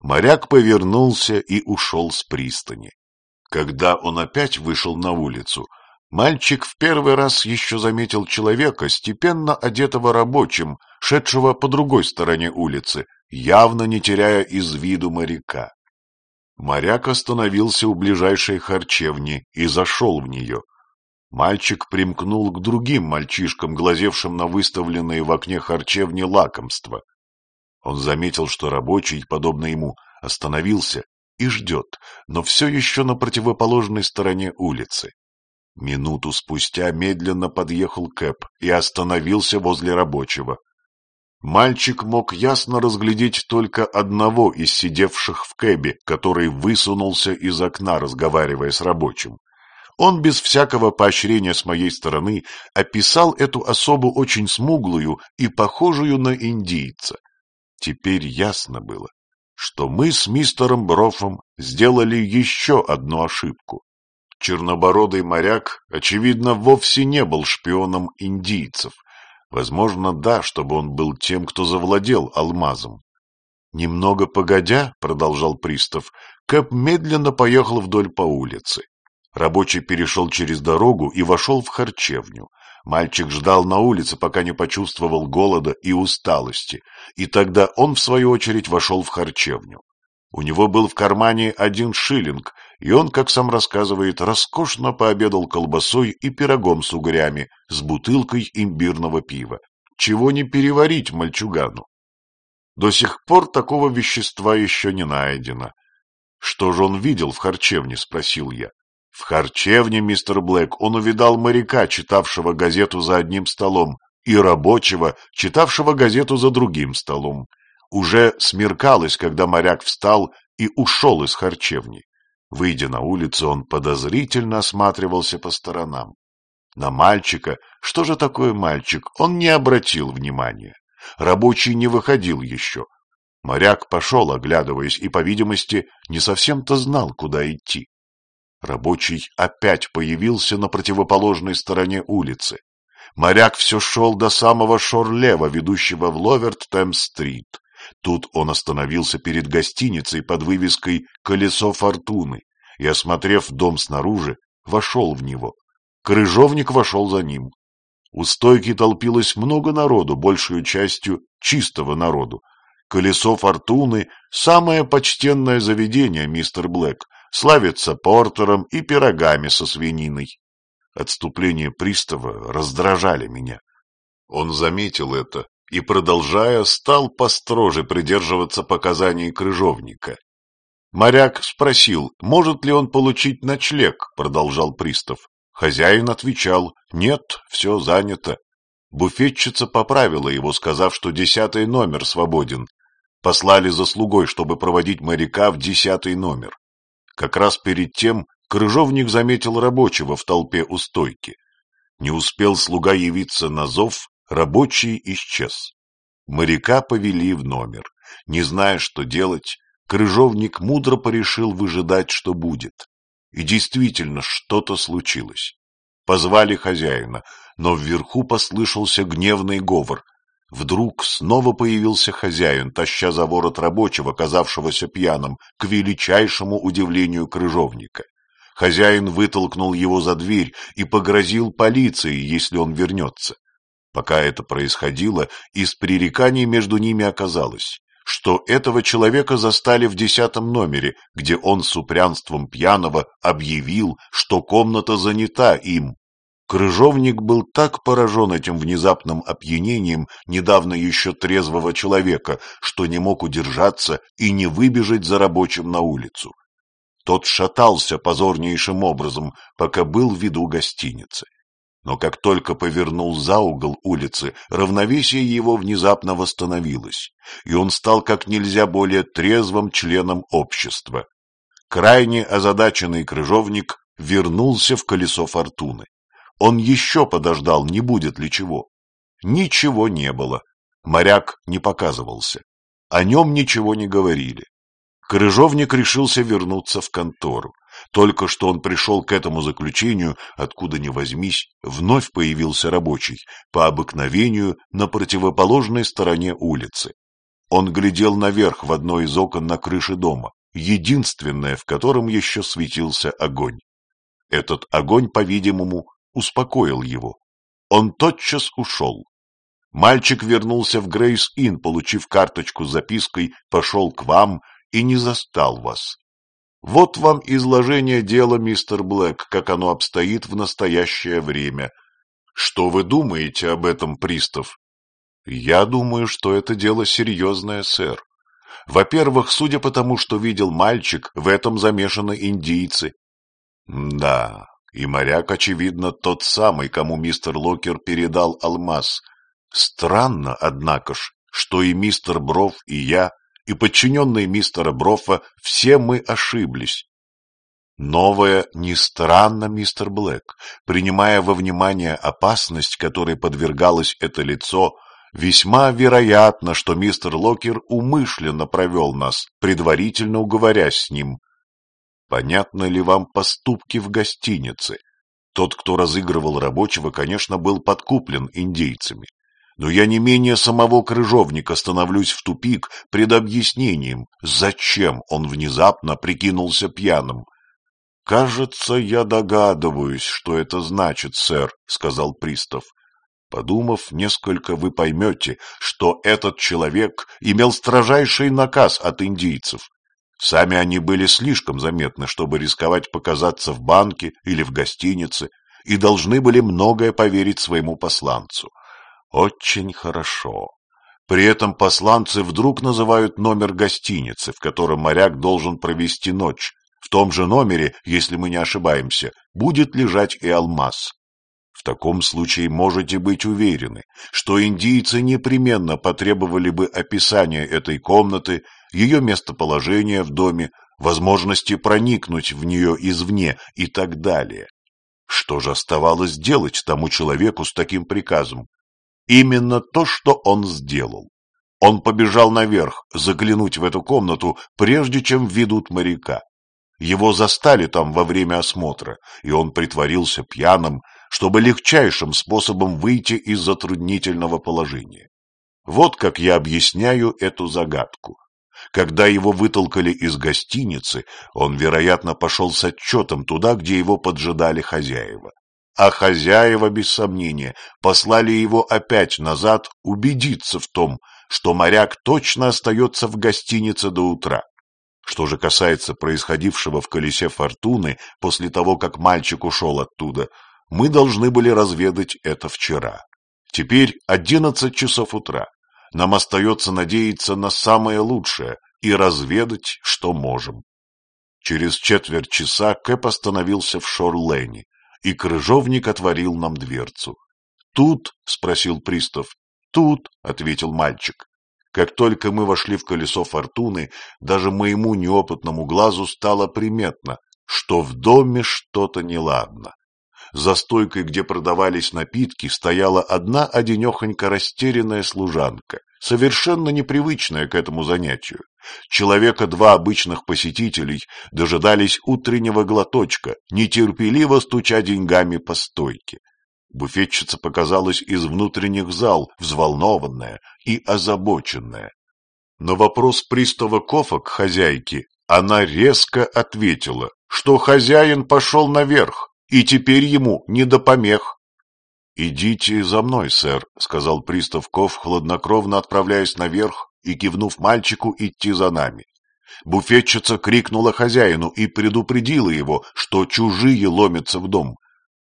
Моряк повернулся и ушел с пристани. Когда он опять вышел на улицу, Мальчик в первый раз еще заметил человека, степенно одетого рабочим, шедшего по другой стороне улицы, явно не теряя из виду моряка. Моряк остановился у ближайшей харчевни и зашел в нее. Мальчик примкнул к другим мальчишкам, глазевшим на выставленные в окне харчевни лакомства. Он заметил, что рабочий, подобно ему, остановился и ждет, но все еще на противоположной стороне улицы. Минуту спустя медленно подъехал Кэп и остановился возле рабочего. Мальчик мог ясно разглядеть только одного из сидевших в Кэбе, который высунулся из окна, разговаривая с рабочим. Он без всякого поощрения с моей стороны описал эту особу очень смуглую и похожую на индийца. Теперь ясно было, что мы с мистером Брофом сделали еще одну ошибку. Чернобородый моряк, очевидно, вовсе не был шпионом индийцев. Возможно, да, чтобы он был тем, кто завладел алмазом. Немного погодя, — продолжал пристав, — Кэп медленно поехал вдоль по улице. Рабочий перешел через дорогу и вошел в харчевню. Мальчик ждал на улице, пока не почувствовал голода и усталости, и тогда он, в свою очередь, вошел в харчевню. У него был в кармане один шиллинг, и он, как сам рассказывает, роскошно пообедал колбасой и пирогом с угрями, с бутылкой имбирного пива. Чего не переварить мальчугану? До сих пор такого вещества еще не найдено. Что же он видел в харчевне, спросил я. В харчевне, мистер Блэк, он увидал моряка, читавшего газету за одним столом, и рабочего, читавшего газету за другим столом. Уже смеркалось, когда моряк встал и ушел из харчевни. Выйдя на улицу, он подозрительно осматривался по сторонам. На мальчика, что же такое мальчик, он не обратил внимания. Рабочий не выходил еще. Моряк пошел, оглядываясь, и, по видимости, не совсем-то знал, куда идти. Рабочий опять появился на противоположной стороне улицы. Моряк все шел до самого Шорлева, ведущего в Ловерт-Темс-стрит. Тут он остановился перед гостиницей под вывеской «Колесо фортуны» и, осмотрев дом снаружи, вошел в него. Крыжовник вошел за ним. У стойки толпилось много народу, большую частью чистого народу. «Колесо фортуны» — самое почтенное заведение, мистер Блэк, славится портером и пирогами со свининой. Отступления пристава раздражали меня. Он заметил это и, продолжая, стал построже придерживаться показаний крыжовника. Моряк спросил, может ли он получить ночлег, продолжал пристав. Хозяин отвечал, нет, все занято. Буфетчица поправила его, сказав, что десятый номер свободен. Послали за слугой, чтобы проводить моряка в десятый номер. Как раз перед тем крыжовник заметил рабочего в толпе у стойки. Не успел слуга явиться на зов, Рабочий исчез. Моряка повели в номер. Не зная, что делать, крыжовник мудро порешил выжидать, что будет. И действительно, что-то случилось. Позвали хозяина, но вверху послышался гневный говор. Вдруг снова появился хозяин, таща за ворот рабочего, казавшегося пьяным, к величайшему удивлению крыжовника. Хозяин вытолкнул его за дверь и погрозил полицией, если он вернется. Пока это происходило, из пререканий между ними оказалось, что этого человека застали в десятом номере, где он с упрямством пьяного объявил, что комната занята им. Крыжовник был так поражен этим внезапным опьянением недавно еще трезвого человека, что не мог удержаться и не выбежать за рабочим на улицу. Тот шатался позорнейшим образом, пока был в виду гостиницы но как только повернул за угол улицы, равновесие его внезапно восстановилось, и он стал как нельзя более трезвым членом общества. Крайне озадаченный крыжовник вернулся в колесо фортуны. Он еще подождал, не будет ли чего. Ничего не было. Моряк не показывался. О нем ничего не говорили. Крыжовник решился вернуться в контору. Только что он пришел к этому заключению, откуда ни возьмись, вновь появился рабочий, по обыкновению на противоположной стороне улицы. Он глядел наверх в одно из окон на крыше дома, единственное, в котором еще светился огонь. Этот огонь, по-видимому, успокоил его. Он тотчас ушел. Мальчик вернулся в Грейс-Инн, получив карточку с запиской «Пошел к вам» и не застал вас. Вот вам изложение дела, мистер Блэк, как оно обстоит в настоящее время. Что вы думаете об этом, пристав? Я думаю, что это дело серьезное, сэр. Во-первых, судя по тому, что видел мальчик, в этом замешаны индийцы. Да, и моряк, очевидно, тот самый, кому мистер Локер передал алмаз. Странно, однако ж, что и мистер Бров, и я и подчиненные мистера Брофа, все мы ошиблись. Новое не странно, мистер Блэк, принимая во внимание опасность, которой подвергалось это лицо, весьма вероятно, что мистер Локер умышленно провел нас, предварительно уговорясь с ним. Понятно ли вам поступки в гостинице? Тот, кто разыгрывал рабочего, конечно, был подкуплен индейцами но я не менее самого крыжовника становлюсь в тупик пред объяснением, зачем он внезапно прикинулся пьяным. — Кажется, я догадываюсь, что это значит, сэр, — сказал пристав. Подумав несколько, вы поймете, что этот человек имел строжайший наказ от индийцев. Сами они были слишком заметны, чтобы рисковать показаться в банке или в гостинице, и должны были многое поверить своему посланцу. Очень хорошо. При этом посланцы вдруг называют номер гостиницы, в котором моряк должен провести ночь. В том же номере, если мы не ошибаемся, будет лежать и алмаз. В таком случае можете быть уверены, что индийцы непременно потребовали бы описания этой комнаты, ее местоположения в доме, возможности проникнуть в нее извне и так далее. Что же оставалось делать тому человеку с таким приказом? Именно то, что он сделал. Он побежал наверх, заглянуть в эту комнату, прежде чем ведут моряка. Его застали там во время осмотра, и он притворился пьяным, чтобы легчайшим способом выйти из затруднительного положения. Вот как я объясняю эту загадку. Когда его вытолкали из гостиницы, он, вероятно, пошел с отчетом туда, где его поджидали хозяева. А хозяева, без сомнения, послали его опять назад убедиться в том, что моряк точно остается в гостинице до утра. Что же касается происходившего в колесе фортуны после того, как мальчик ушел оттуда, мы должны были разведать это вчера. Теперь одиннадцать часов утра. Нам остается надеяться на самое лучшее и разведать, что можем. Через четверть часа Кэп остановился в Шорлене, и крыжовник отворил нам дверцу. «Тут?» — спросил пристав. «Тут», — ответил мальчик. Как только мы вошли в колесо фортуны, даже моему неопытному глазу стало приметно, что в доме что-то неладно. За стойкой, где продавались напитки, стояла одна одинехонько растерянная служанка, совершенно непривычная к этому занятию. Человека два обычных посетителей дожидались утреннего глоточка, нетерпеливо стуча деньгами по стойке. Буфетчица показалась из внутренних зал, взволнованная и озабоченная. На вопрос пристава Кофа к хозяйке она резко ответила, что хозяин пошел наверх, и теперь ему не до помех. «Идите за мной, сэр», — сказал пристав Ков, хладнокровно отправляясь наверх и кивнув мальчику идти за нами. Буфетчица крикнула хозяину и предупредила его, что чужие ломятся в дом.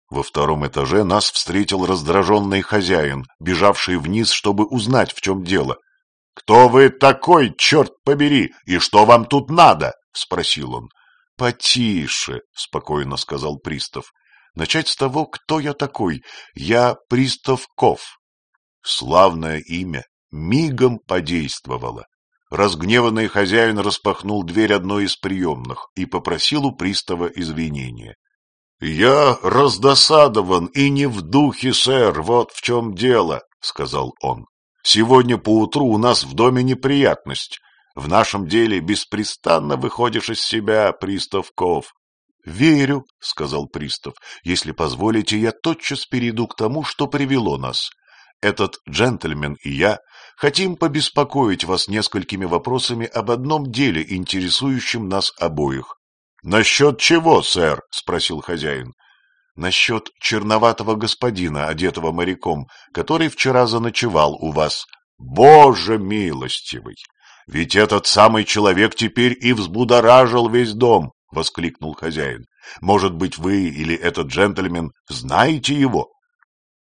Во втором этаже нас встретил раздраженный хозяин, бежавший вниз, чтобы узнать, в чем дело. — Кто вы такой, черт побери, и что вам тут надо? — спросил он. — Потише, — спокойно сказал пристав. — Начать с того, кто я такой. Я пристав Ков. Славное имя мигом подействовало. Разгневанный хозяин распахнул дверь одной из приемных и попросил у пристава извинения. — Я раздосадован и не в духе, сэр, вот в чем дело, — сказал он. — Сегодня поутру у нас в доме неприятность. В нашем деле беспрестанно выходишь из себя, пристав Ков. — Верю, — сказал пристав. — Если позволите, я тотчас перейду к тому, что привело нас. Этот джентльмен и я хотим побеспокоить вас несколькими вопросами об одном деле, интересующем нас обоих. — Насчет чего, сэр? — спросил хозяин. — Насчет черноватого господина, одетого моряком, который вчера заночевал у вас. — Боже милостивый! Ведь этот самый человек теперь и взбудоражил весь дом! — воскликнул хозяин. — Может быть, вы или этот джентльмен знаете его? —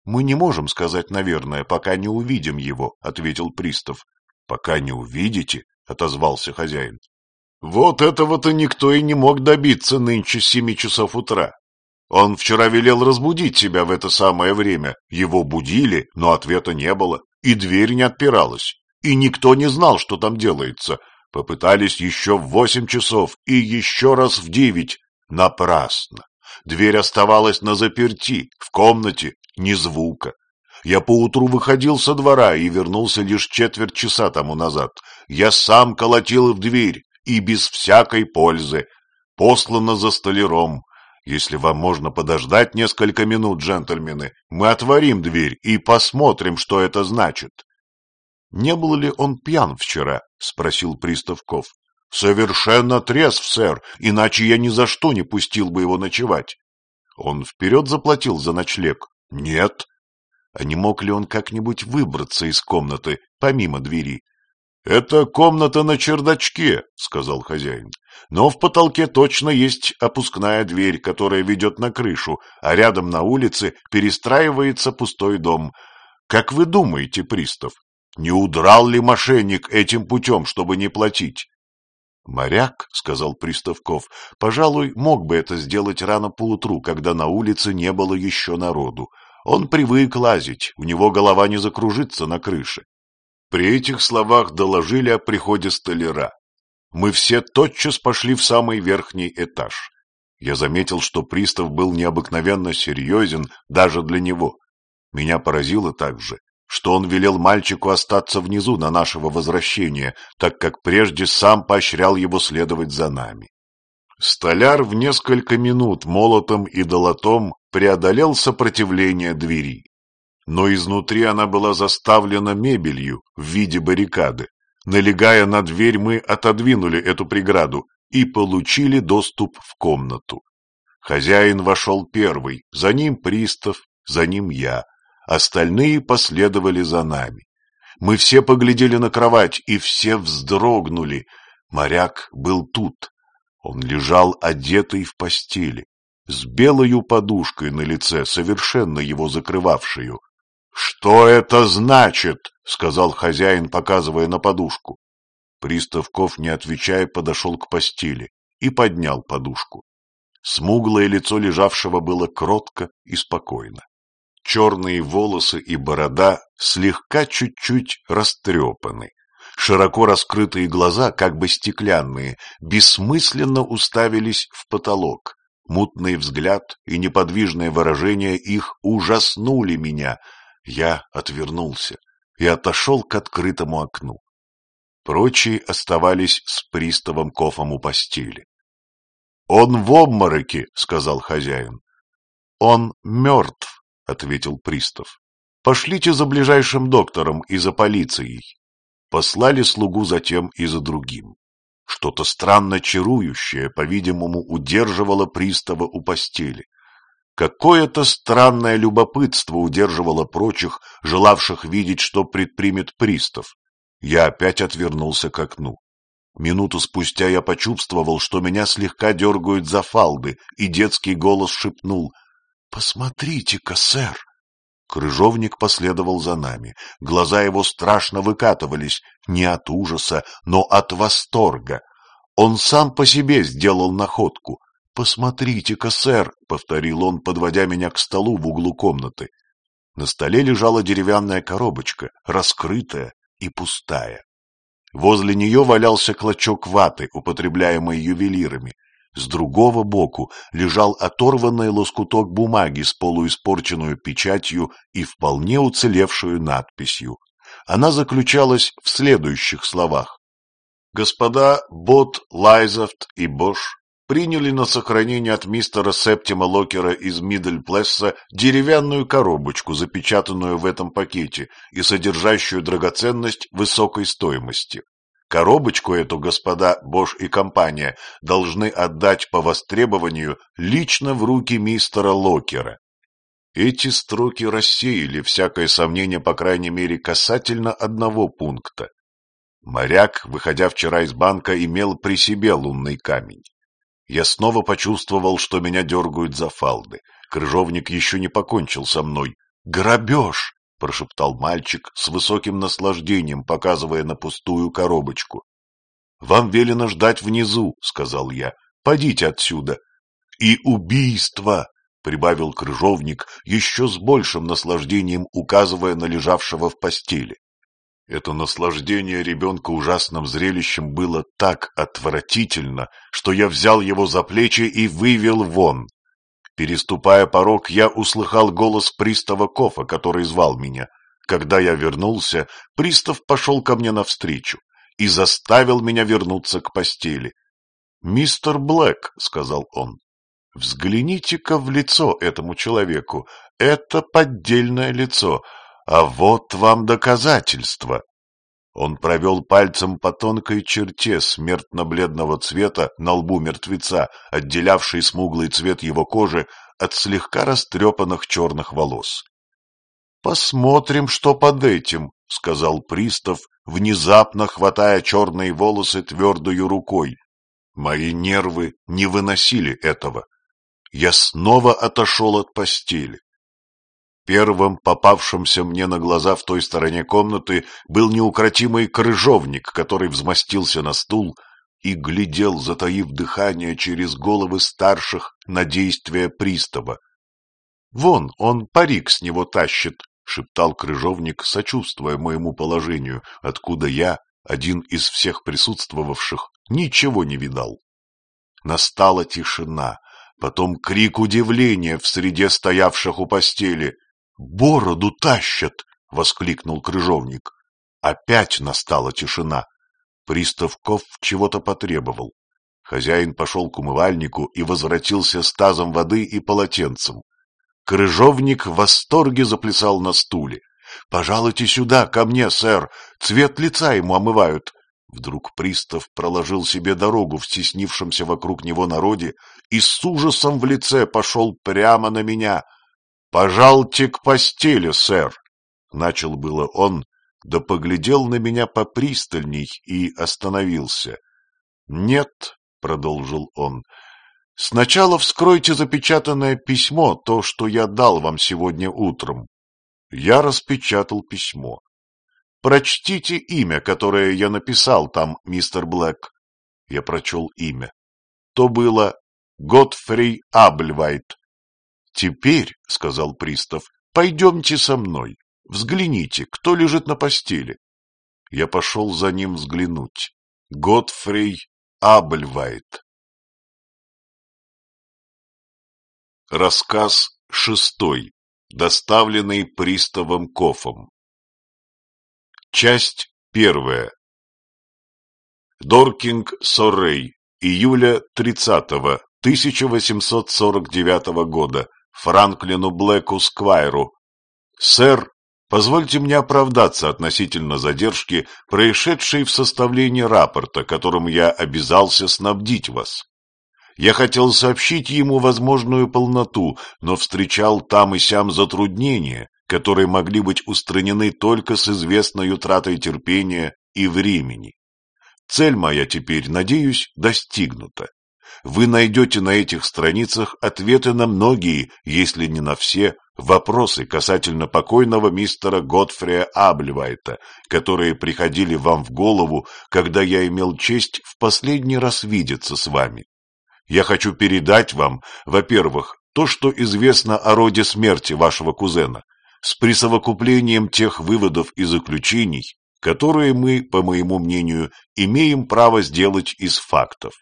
Мы не можем сказать, наверное, пока не увидим его, — ответил пристав. — Пока не увидите? — отозвался хозяин. Вот этого-то никто и не мог добиться нынче с семи часов утра. Он вчера велел разбудить себя в это самое время. Его будили, но ответа не было, и дверь не отпиралась. И никто не знал, что там делается. Попытались еще в восемь часов и еще раз в девять. Напрасно. Дверь оставалась на заперти, в комнате, ни звука. Я поутру выходил со двора и вернулся лишь четверть часа тому назад. Я сам колотил в дверь, и без всякой пользы. Послано за столяром. Если вам можно подождать несколько минут, джентльмены, мы отворим дверь и посмотрим, что это значит. — Не был ли он пьян вчера? — спросил Приставков. — Совершенно трезв, сэр, иначе я ни за что не пустил бы его ночевать. Он вперед заплатил за ночлег? — Нет. А не мог ли он как-нибудь выбраться из комнаты, помимо двери? — Это комната на чердачке, — сказал хозяин. — Но в потолке точно есть опускная дверь, которая ведет на крышу, а рядом на улице перестраивается пустой дом. Как вы думаете, пристав, не удрал ли мошенник этим путем, чтобы не платить? — Моряк, — сказал Приставков, — пожалуй, мог бы это сделать рано поутру, когда на улице не было еще народу. Он привык лазить, у него голова не закружится на крыше. При этих словах доложили о приходе столяра. Мы все тотчас пошли в самый верхний этаж. Я заметил, что пристав был необыкновенно серьезен даже для него. Меня поразило также, что он велел мальчику остаться внизу на нашего возвращения, так как прежде сам поощрял его следовать за нами. Столяр в несколько минут молотом и долотом преодолел сопротивление двери. Но изнутри она была заставлена мебелью в виде баррикады. Налегая на дверь, мы отодвинули эту преграду и получили доступ в комнату. Хозяин вошел первый, за ним пристав, за ним я. Остальные последовали за нами. Мы все поглядели на кровать, и все вздрогнули. Моряк был тут. Он лежал одетый в постели, с белою подушкой на лице, совершенно его закрывавшую. — Что это значит? — сказал хозяин, показывая на подушку. Приставков, не отвечая, подошел к постели и поднял подушку. Смуглое лицо лежавшего было кротко и спокойно. Черные волосы и борода слегка чуть-чуть растрепаны. Широко раскрытые глаза, как бы стеклянные, бессмысленно уставились в потолок. Мутный взгляд и неподвижное выражение их ужаснули меня. Я отвернулся и отошел к открытому окну. Прочие оставались с приставом кофом у постели. — Он в обмороке, — сказал хозяин. — Он мертв, — ответил пристав. — Пошлите за ближайшим доктором и за полицией. Послали слугу затем и за другим. Что-то странно чарующее, по-видимому, удерживало пристава у постели. Какое-то странное любопытство удерживало прочих, желавших видеть, что предпримет пристав. Я опять отвернулся к окну. Минуту спустя я почувствовал, что меня слегка дергают за фалды, и детский голос шепнул — «Посмотрите-ка, сэр!» Крыжовник последовал за нами. Глаза его страшно выкатывались, не от ужаса, но от восторга. Он сам по себе сделал находку. «Посмотрите-ка, сэр!» — повторил он, подводя меня к столу в углу комнаты. На столе лежала деревянная коробочка, раскрытая и пустая. Возле нее валялся клочок ваты, употребляемой ювелирами. С другого боку лежал оторванный лоскуток бумаги с полуиспорченную печатью и вполне уцелевшую надписью. Она заключалась в следующих словах. Господа Бот, Лайзефт и Бош приняли на сохранение от мистера Септима Локера из Миддельплесса деревянную коробочку, запечатанную в этом пакете и содержащую драгоценность высокой стоимости. Коробочку эту господа Бош и компания должны отдать по востребованию лично в руки мистера Локера. Эти строки рассеяли всякое сомнение, по крайней мере, касательно одного пункта. Моряк, выходя вчера из банка, имел при себе лунный камень. Я снова почувствовал, что меня дергают за фалды. Крыжовник еще не покончил со мной. «Грабеж!» — прошептал мальчик с высоким наслаждением, показывая на пустую коробочку. — Вам велено ждать внизу, — сказал я. — Подите отсюда. — И убийство! — прибавил крыжовник, еще с большим наслаждением указывая на лежавшего в постели. Это наслаждение ребенка ужасным зрелищем было так отвратительно, что я взял его за плечи и вывел вон. Переступая порог, я услыхал голос пристава Кофа, который звал меня. Когда я вернулся, пристав пошел ко мне навстречу и заставил меня вернуться к постели. — Мистер Блэк, — сказал он, — взгляните-ка в лицо этому человеку. Это поддельное лицо, а вот вам доказательство. Он провел пальцем по тонкой черте смертно-бледного цвета на лбу мертвеца, отделявшей смуглый цвет его кожи от слегка растрепанных черных волос. «Посмотрим, что под этим», — сказал пристав, внезапно хватая черные волосы твердою рукой. Мои нервы не выносили этого. Я снова отошел от постели. Первым попавшимся мне на глаза в той стороне комнаты был неукротимый крыжовник, который взмостился на стул и глядел, затаив дыхание через головы старших на действия пристава. Вон, он парик с него тащит, — шептал крыжовник, сочувствуя моему положению, откуда я, один из всех присутствовавших, ничего не видал. Настала тишина, потом крик удивления в среде стоявших у постели. «Бороду тащат!» — воскликнул крыжовник. Опять настала тишина. Приставков чего-то потребовал. Хозяин пошел к умывальнику и возвратился с тазом воды и полотенцем. Крыжовник в восторге заплясал на стуле. «Пожалуйте сюда, ко мне, сэр! Цвет лица ему омывают!» Вдруг пристав проложил себе дорогу в стеснившемся вокруг него народе и с ужасом в лице пошел прямо на меня. «Пожалуйте к постели, сэр!» Начал было он, да поглядел на меня попристальней и остановился. «Нет», — продолжил он, — «сначала вскройте запечатанное письмо, то, что я дал вам сегодня утром». Я распечатал письмо. Прочтите имя, которое я написал там, мистер Блэк. Я прочел имя. То было Готфрей Абльвайт. Теперь, — сказал пристав, — пойдемте со мной. Взгляните, кто лежит на постели. Я пошел за ним взглянуть. Готфрей Абльвайт. Рассказ шестой, доставленный приставом Кофом. Часть первая. Доркинг Соррей. Июля 30-го, 1849 года. Франклину Блэку Сквайру. Сэр, позвольте мне оправдаться относительно задержки, происшедшей в составлении рапорта, которым я обязался снабдить вас. Я хотел сообщить ему возможную полноту, но встречал там и сям затруднения, которые могли быть устранены только с известной утратой терпения и времени. Цель моя теперь, надеюсь, достигнута. Вы найдете на этих страницах ответы на многие, если не на все, вопросы касательно покойного мистера Готфрия Абльвайта, которые приходили вам в голову, когда я имел честь в последний раз видеться с вами. Я хочу передать вам, во-первых, то, что известно о роде смерти вашего кузена, с присовокуплением тех выводов и заключений, которые мы, по моему мнению, имеем право сделать из фактов.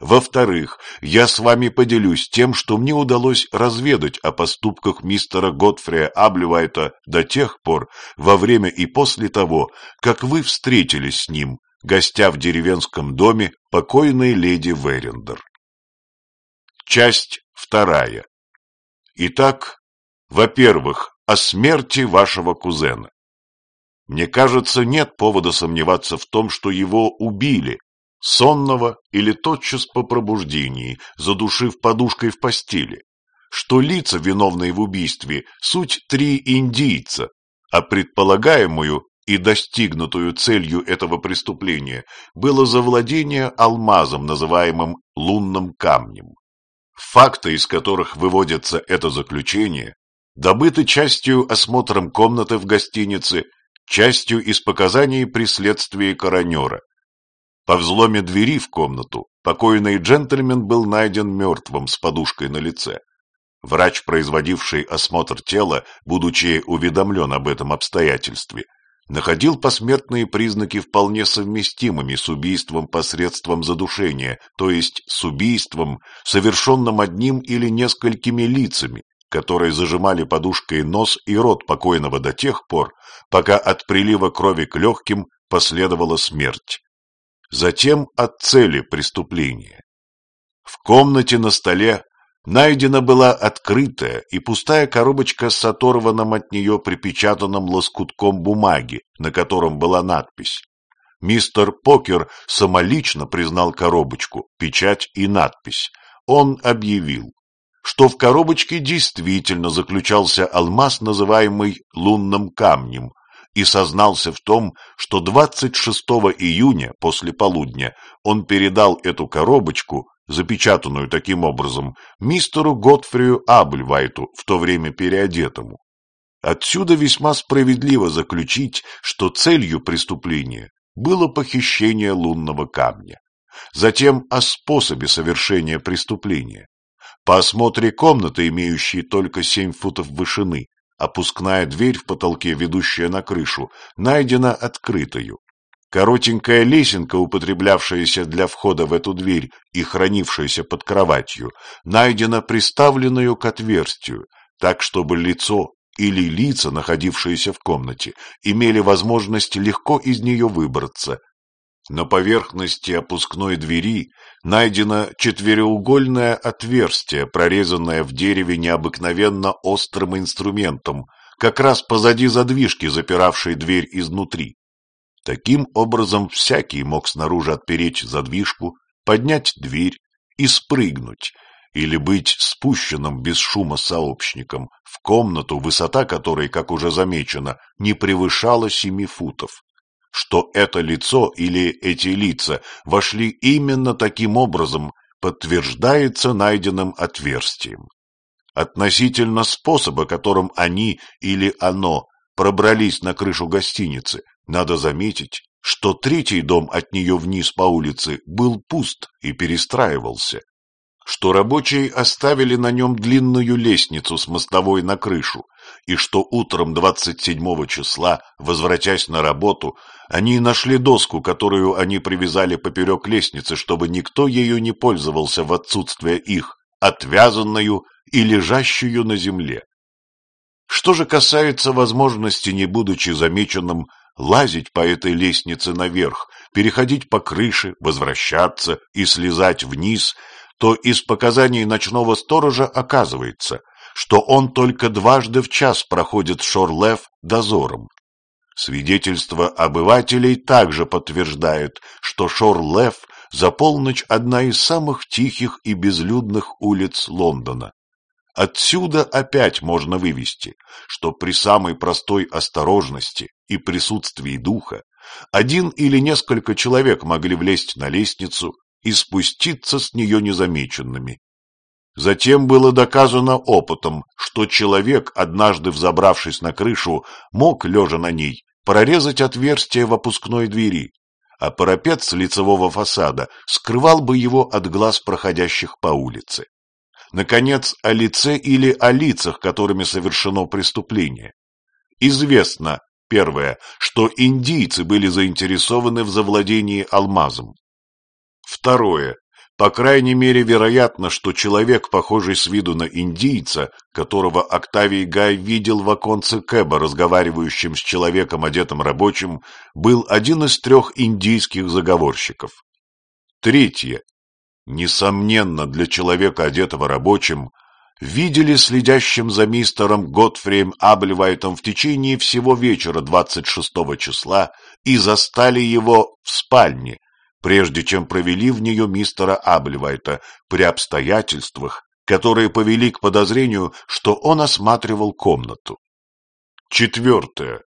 Во-вторых, я с вами поделюсь тем, что мне удалось разведать о поступках мистера Готфрия Аблевайта до тех пор, во время и после того, как вы встретились с ним, гостя в деревенском доме покойной леди Верендер. Часть вторая. Итак, во-первых, о смерти вашего кузена. Мне кажется, нет повода сомневаться в том, что его убили, сонного или тотчас по пробуждении, задушив подушкой в постели, что лица, виновные в убийстве, суть три индийца, а предполагаемую и достигнутую целью этого преступления было завладение алмазом, называемым лунным камнем. Факты, из которых выводится это заключение, добыты частью осмотром комнаты в гостинице, частью из показаний при следствии коронера. По взломе двери в комнату покойный джентльмен был найден мертвым с подушкой на лице. Врач, производивший осмотр тела, будучи уведомлен об этом обстоятельстве, находил посмертные признаки вполне совместимыми с убийством посредством задушения, то есть с убийством, совершенным одним или несколькими лицами, которые зажимали подушкой нос и рот покойного до тех пор, пока от прилива крови к легким последовала смерть. Затем от цели преступления. В комнате на столе найдена была открытая и пустая коробочка с оторванным от нее припечатанным лоскутком бумаги, на котором была надпись. Мистер Покер самолично признал коробочку, печать и надпись. Он объявил, что в коробочке действительно заключался алмаз, называемый лунным камнем, и сознался в том, что 26 июня после полудня он передал эту коробочку, запечатанную таким образом, мистеру Готфрию Абльвайту, в то время переодетому. Отсюда весьма справедливо заключить, что целью преступления было похищение лунного камня. Затем о способе совершения преступления. По осмотре комнаты, имеющей только семь футов вышины, опускная дверь в потолке, ведущая на крышу, найдена открытою. Коротенькая лесенка, употреблявшаяся для входа в эту дверь и хранившаяся под кроватью, найдена приставленную к отверстию, так чтобы лицо или лица, находившиеся в комнате, имели возможность легко из нее выбраться. На поверхности опускной двери найдено четвероугольное отверстие, прорезанное в дереве необыкновенно острым инструментом, как раз позади задвижки, запиравшей дверь изнутри. Таким образом, всякий мог снаружи отпереть задвижку, поднять дверь и спрыгнуть, или быть спущенным без шума сообщником в комнату, высота которой, как уже замечено, не превышала семи футов. Что это лицо или эти лица вошли именно таким образом, подтверждается найденным отверстием. Относительно способа, которым они или оно пробрались на крышу гостиницы, надо заметить, что третий дом от нее вниз по улице был пуст и перестраивался, что рабочие оставили на нем длинную лестницу с мостовой на крышу, и что утром 27 числа, возвратясь на работу, они нашли доску, которую они привязали поперек лестницы, чтобы никто ею не пользовался в отсутствие их, отвязанную и лежащую на земле. Что же касается возможности, не будучи замеченным, лазить по этой лестнице наверх, переходить по крыше, возвращаться и слезать вниз, то из показаний ночного сторожа оказывается, что он только дважды в час проходит Шорлев дозором. Свидетельство обывателей также подтверждает, что Шорлев за полночь одна из самых тихих и безлюдных улиц Лондона. Отсюда опять можно вывести, что при самой простой осторожности и присутствии духа один или несколько человек могли влезть на лестницу и спуститься с нее незамеченными. Затем было доказано опытом, что человек, однажды взобравшись на крышу, мог, лежа на ней, прорезать отверстие в опускной двери, а парапет с лицевого фасада скрывал бы его от глаз проходящих по улице. Наконец, о лице или о лицах, которыми совершено преступление. Известно, первое, что индийцы были заинтересованы в завладении алмазом. Второе, по крайней мере, вероятно, что человек, похожий с виду на индийца, которого Октавий Гай видел в оконце Кэба, разговаривающим с человеком, одетым рабочим, был один из трех индийских заговорщиков. Третье несомненно, для человека, одетого рабочим, видели следящим за мистером Готфрием Абльвайтом в течение всего вечера 26 числа и застали его в спальне, прежде чем провели в нее мистера Абльвайта при обстоятельствах, которые повели к подозрению, что он осматривал комнату. Четвертое.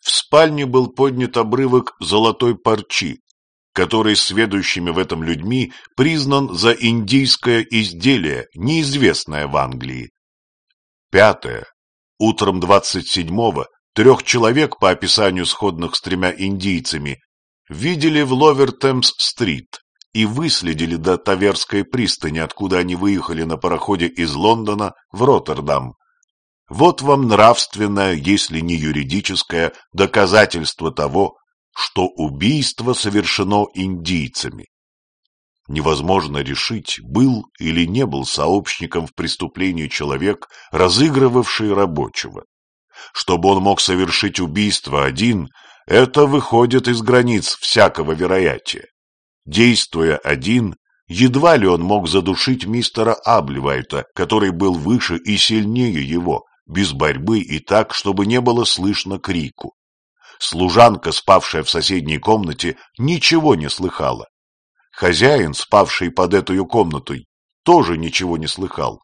В спальне был поднят обрывок золотой парчи, который сведущими в этом людьми признан за индийское изделие, неизвестное в Англии. Пятое. Утром 27-го трех человек, по описанию сходных с тремя индийцами, видели в Ловертемс-стрит и выследили до Таверской пристани, откуда они выехали на пароходе из Лондона в Роттердам. Вот вам нравственное, если не юридическое, доказательство того, что убийство совершено индийцами. Невозможно решить, был или не был сообщником в преступлении человек, разыгрывавший рабочего. Чтобы он мог совершить убийство один, это выходит из границ всякого вероятия. Действуя один, едва ли он мог задушить мистера Абливайта, который был выше и сильнее его, без борьбы и так, чтобы не было слышно крику. Служанка, спавшая в соседней комнате, ничего не слыхала. Хозяин, спавший под этой комнатой, тоже ничего не слыхал.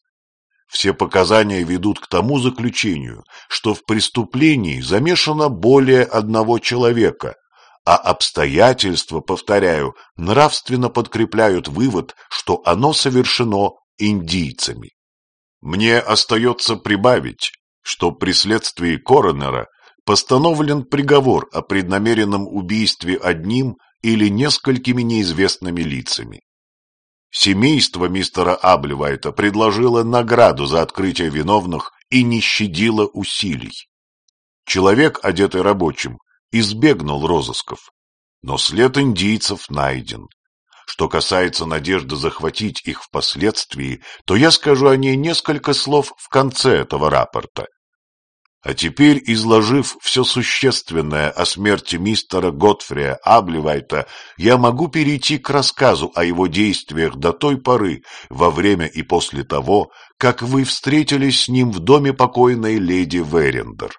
Все показания ведут к тому заключению, что в преступлении замешано более одного человека, а обстоятельства, повторяю, нравственно подкрепляют вывод, что оно совершено индийцами. Мне остается прибавить, что при следствии коронера постановлен приговор о преднамеренном убийстве одним или несколькими неизвестными лицами. Семейство мистера Аблевайта предложило награду за открытие виновных и не щадило усилий. Человек, одетый рабочим, избегнул розысков, но след индийцев найден. Что касается надежды захватить их впоследствии, то я скажу о ней несколько слов в конце этого рапорта. А теперь, изложив все существенное о смерти мистера Готфрия Аблевайта, я могу перейти к рассказу о его действиях до той поры, во время и после того, как вы встретились с ним в доме покойной леди Верендер.